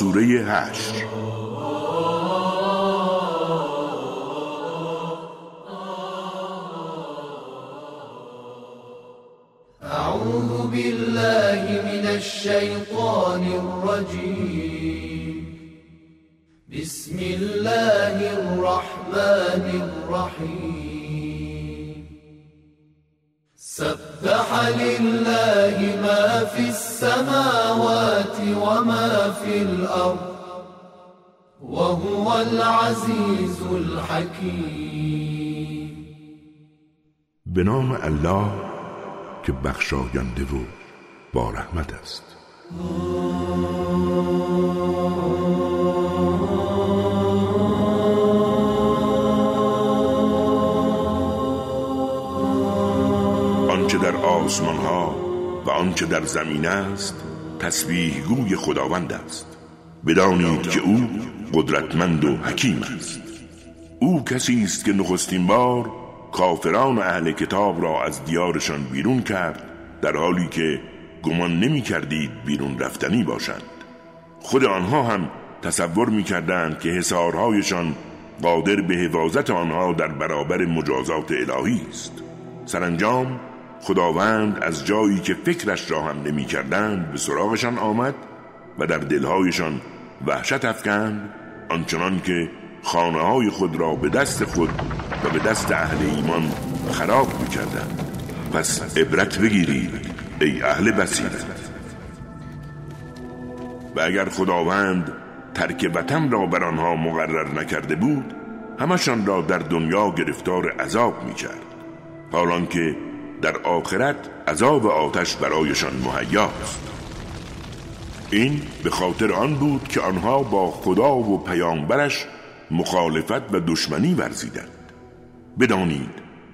سورة هشت أعوذ بالله من الشيطان الرجيم. بسم الله الرحمن الرحيم. سبح لله ما في السماوات وما في الأرض وهو العزيز الحكيم. به نام الله که بخشاینده و با رحمت آسمان ها و آنچه در زمین است تسبیح گوی خداوند است. بدانید که او قدرتمند و حکیم است. او کسی است که نخستین بار کافران اهل کتاب را از دیارشان بیرون کرد در حالی که گمان نمی کردید بیرون رفتنی باشند. خود آنها هم تصور می کردند که حسارهایشان قادر به حفاظت آنها در برابر مجازات الهی است. سرانجام خداوند از جایی که فکرش را هم نمی کردند به سراغشان آمد و در دلهایشان وحشت افکند آنچنان که خانه های خود را به دست خود و به دست اهل ایمان خراب می‌کردند. پس عبرت بگیرید ای اهل بصیرت و اگر خداوند ترک وطن را بر آنها مقرر نکرده بود همشان را در دنیا گرفتار عذاب می‌کرد. حالان که در آخرت عذاب آتش برایشان مهیاست این به خاطر آن بود که آنها با خدا و پیامبرش مخالفت و دشمنی ورزیدند. بدانید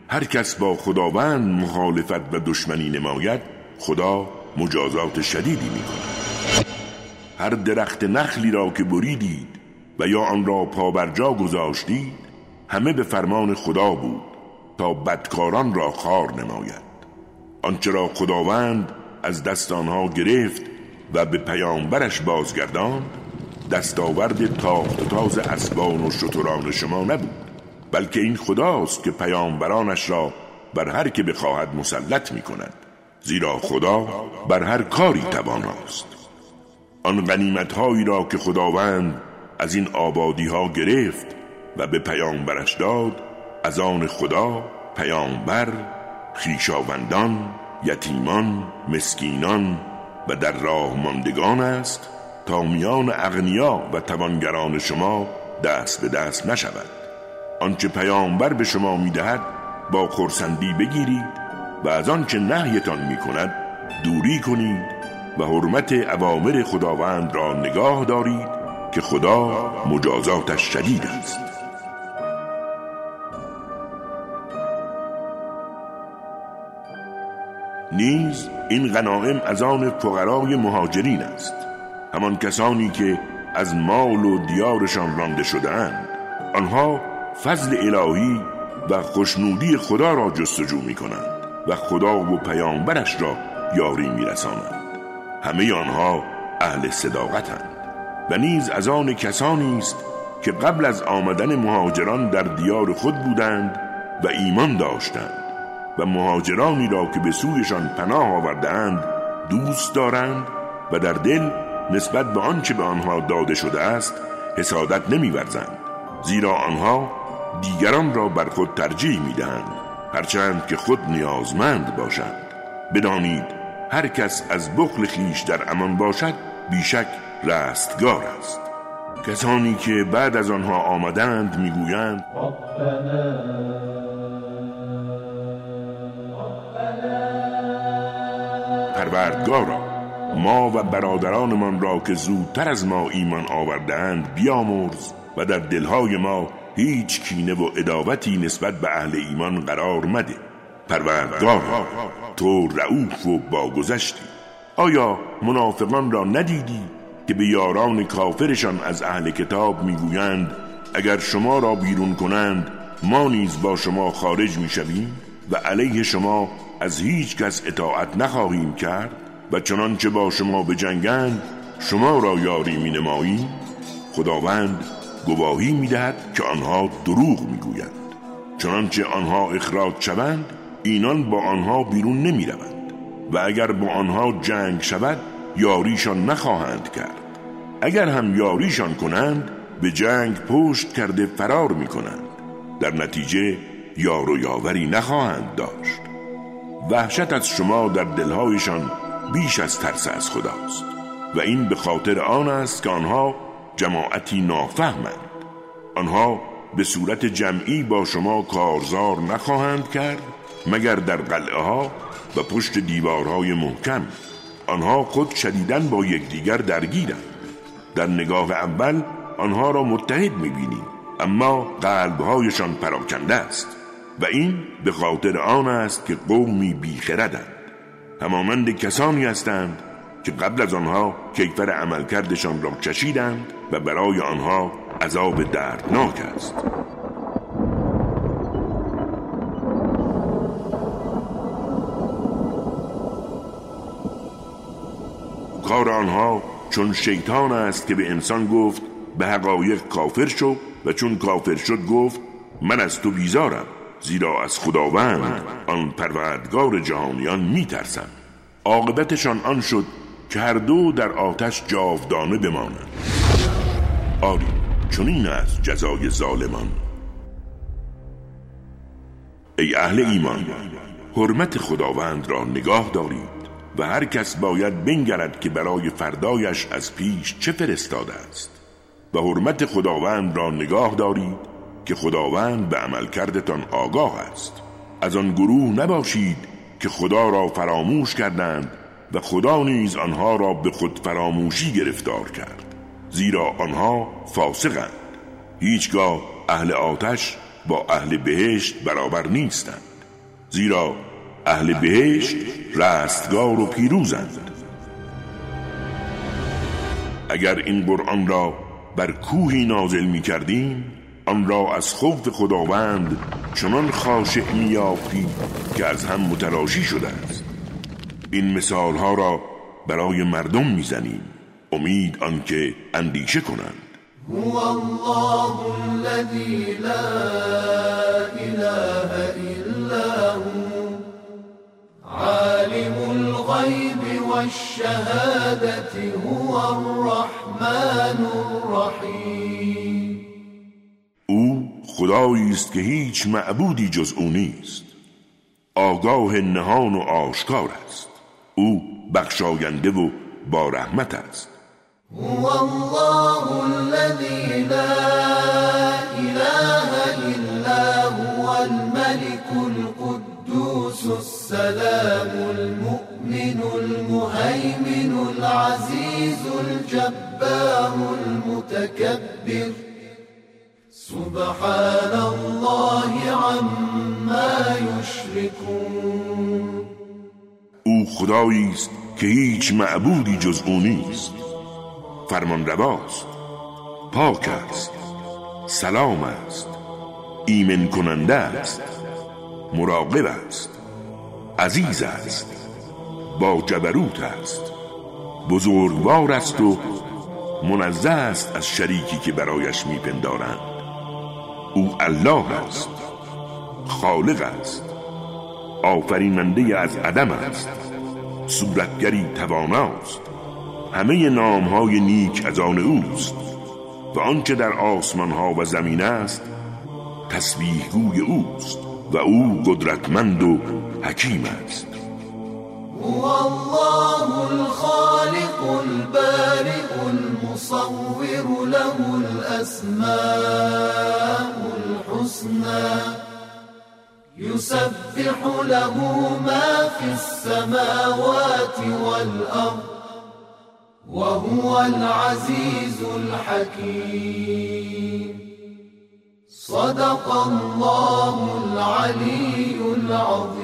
هر کس با خداوند مخالفت و دشمنی نماید خدا مجازات شدیدی می کند هر درخت نخلی را که بریدید و یا آن را پابرجا گذاشتید همه به فرمان خدا بود. تا بدکاران را خار نماید. آنچه را خداوند از دست آنها گرفت و به پیامبرش بازگرداند دستاورد تاخت و تاز اسبان و شتران شما نبود بلکه این خداست که پیامبرانش را بر هر که بخواهد مسلط می کند زیرا خدا بر هر کاری تواناست. آن غنیمت هایی را که خداوند از این آبادی ها گرفت و به پیامبرش داد از آن خدا پیامبر خیشاوندان یتیمان مسکینان و در راه ماندگان است تا میان اغنیا و توانگران شما دست به دست نشود. آنچه پیامبر به شما می‌دهد با خرسندی بگیرید و از آنچه نهیتان می‌کند دوری کنید و حرمت اوامر خداوند را نگاه دارید که خدا مجازاتش شدید است. نیز این غنائم از آن فقرای مهاجرین است. همان کسانی که از مال و دیارشان رانده شدهاند آنها فضل الهی و خوشنودی خدا را جستجو می کنند و خدا و پیامبرش را یاری می رسانند همه آنها اهل صداقتند و نیز از آن کسانی است که قبل از آمدن مهاجران در دیار خود بودند و ایمان داشتند. و مهاجرانی را که به سویشان پناه آوردهاند دوست دارند و در دل نسبت به آنچه به آنها داده شده است حسادت نمیورزند. زیرا آنها دیگران را بر خود ترجیح می‌دهند هرچند که خود نیازمند باشند. بدانید هر کس از بخل خیش در امان باشد بیشک رستگار است. کسانی که بعد از آنها آمدند می‌گویند پروردگارا. ما و برادرانمان را که زودتر از ما ایمان آوردهاند بیامرز و در دلهای ما هیچ کینه و اداوتی نسبت به اهل ایمان قرار مده. پروردگار تو رعوف و باگذشتی. آیا منافقان را ندیدی که به یاران کافرشان از اهل کتاب می‌گویند اگر شما را بیرون کنند ما نیز با شما خارج می‌شویم؟ و علیه شما از هیچ کس اطاعت نخواهیم کرد و چنانچه با شما به جنگند شما را یاری می نماییم خداوند گواهی می دهد که آنها دروغ می گویند چنانچه آنها اخراج شوند اینان با آنها بیرون نمی روند و اگر با آنها جنگ شود یاریشان نخواهند کرد. اگر هم یاریشان کنند به جنگ پشت کرده فرار می کنند در نتیجه یار و یاوری نخواهند داشت. وحشت از شما در دلهایشان بیش از ترس از خداست. و این به خاطر آن است که آنها جماعتی نافهمند. آنها به صورت جمعی با شما کارزار نخواهند کرد مگر در قلعه ها و پشت دیوارهای محکم. آنها خود شدیدن با یکدیگر درگیرند. در نگاه اول آنها را متحد می‌بینیم اما قلبهایشان پراکنده است. و این به خاطر آن است که قومی بیخردند. همانند کسانی هستند که قبل از آنها کیفر عملکردشان را چشیدند و برای آنها عذاب دردناک است. کار آنها چون شیطان است که به انسان گفت به حقایق کافر شو و چون کافر شد گفت من از تو بیزارم. زیرا از خداوند آن پروردگار جهانیان میترسم عاقبتشان آن شد که هر دو در آتش جاودانه بمانند. آری چون این است جزای ظالمان. ای اهل ایمان حرمت خداوند را نگاه دارید و هر کس باید بنگرد که برای فردایش از پیش چه فرستاده است. و حرمت خداوند را نگاه دارید که خداوند به عمل کردتان آگاه است. از آن گروه نباشید که خدا را فراموش کردند و خدا نیز آنها را به خود فراموشی گرفتار کرد زیرا آنها فاسقند. هیچگاه اهل آتش با اهل بهشت برابر نیستند زیرا اهل بهشت رستگار و پیروزند. اگر این قرآن را بر کوهی نازل می کردیم آن را از خوف خداوند چنان خاشع می که از هم متراشی شده است. این مثال ها را برای مردم می‌زنیم. امید آنکه اندیشه کنند. هو الله الذي لا اله الا هو. عالم الغيب والشهادة هو الرحمن الرحیم. او خدایی است که هیچ معبودی جز او نیست. آگاه نهان و آشکار است. او بخشاینده و با رحمت است. هو الله الذي لا اله الا هو الملك القدوس السلام المؤمن المهيمن العزيز الجبار المتكبر سبحان الله عما يشركون او خدایی است که هیچ معبودی جز او نیست. فرمان رواست پاک است سلام است ایمن کننده است مراقب است عزیز است با جبروت است بزرگوار است و منزه است از شریکی که برایش میپندارند. او الله است. خالق است. آفریننده از عدم است. صورتگری تواناست همه نامهای نیک از آن اوست. و آنچه در آسمان ها و زمین است تسبیح گوی اوست و او قدرتمند و حکیم است. هو الله الخالق المصور له الأسماء الحسنى. يسبح له ما في السماوات والأرض وهو العزيز الحكيم. صدق الله العلي العظيم.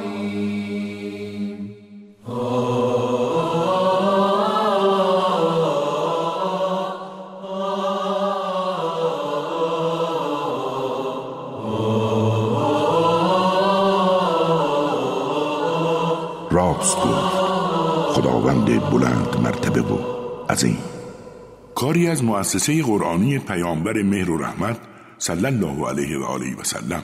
راست گفت خداوند بلند مرتبه و عظیم. کاری از مؤسسه قرآنی پیامبر مهر و رحمت صلی الله علیه و آله و سلم.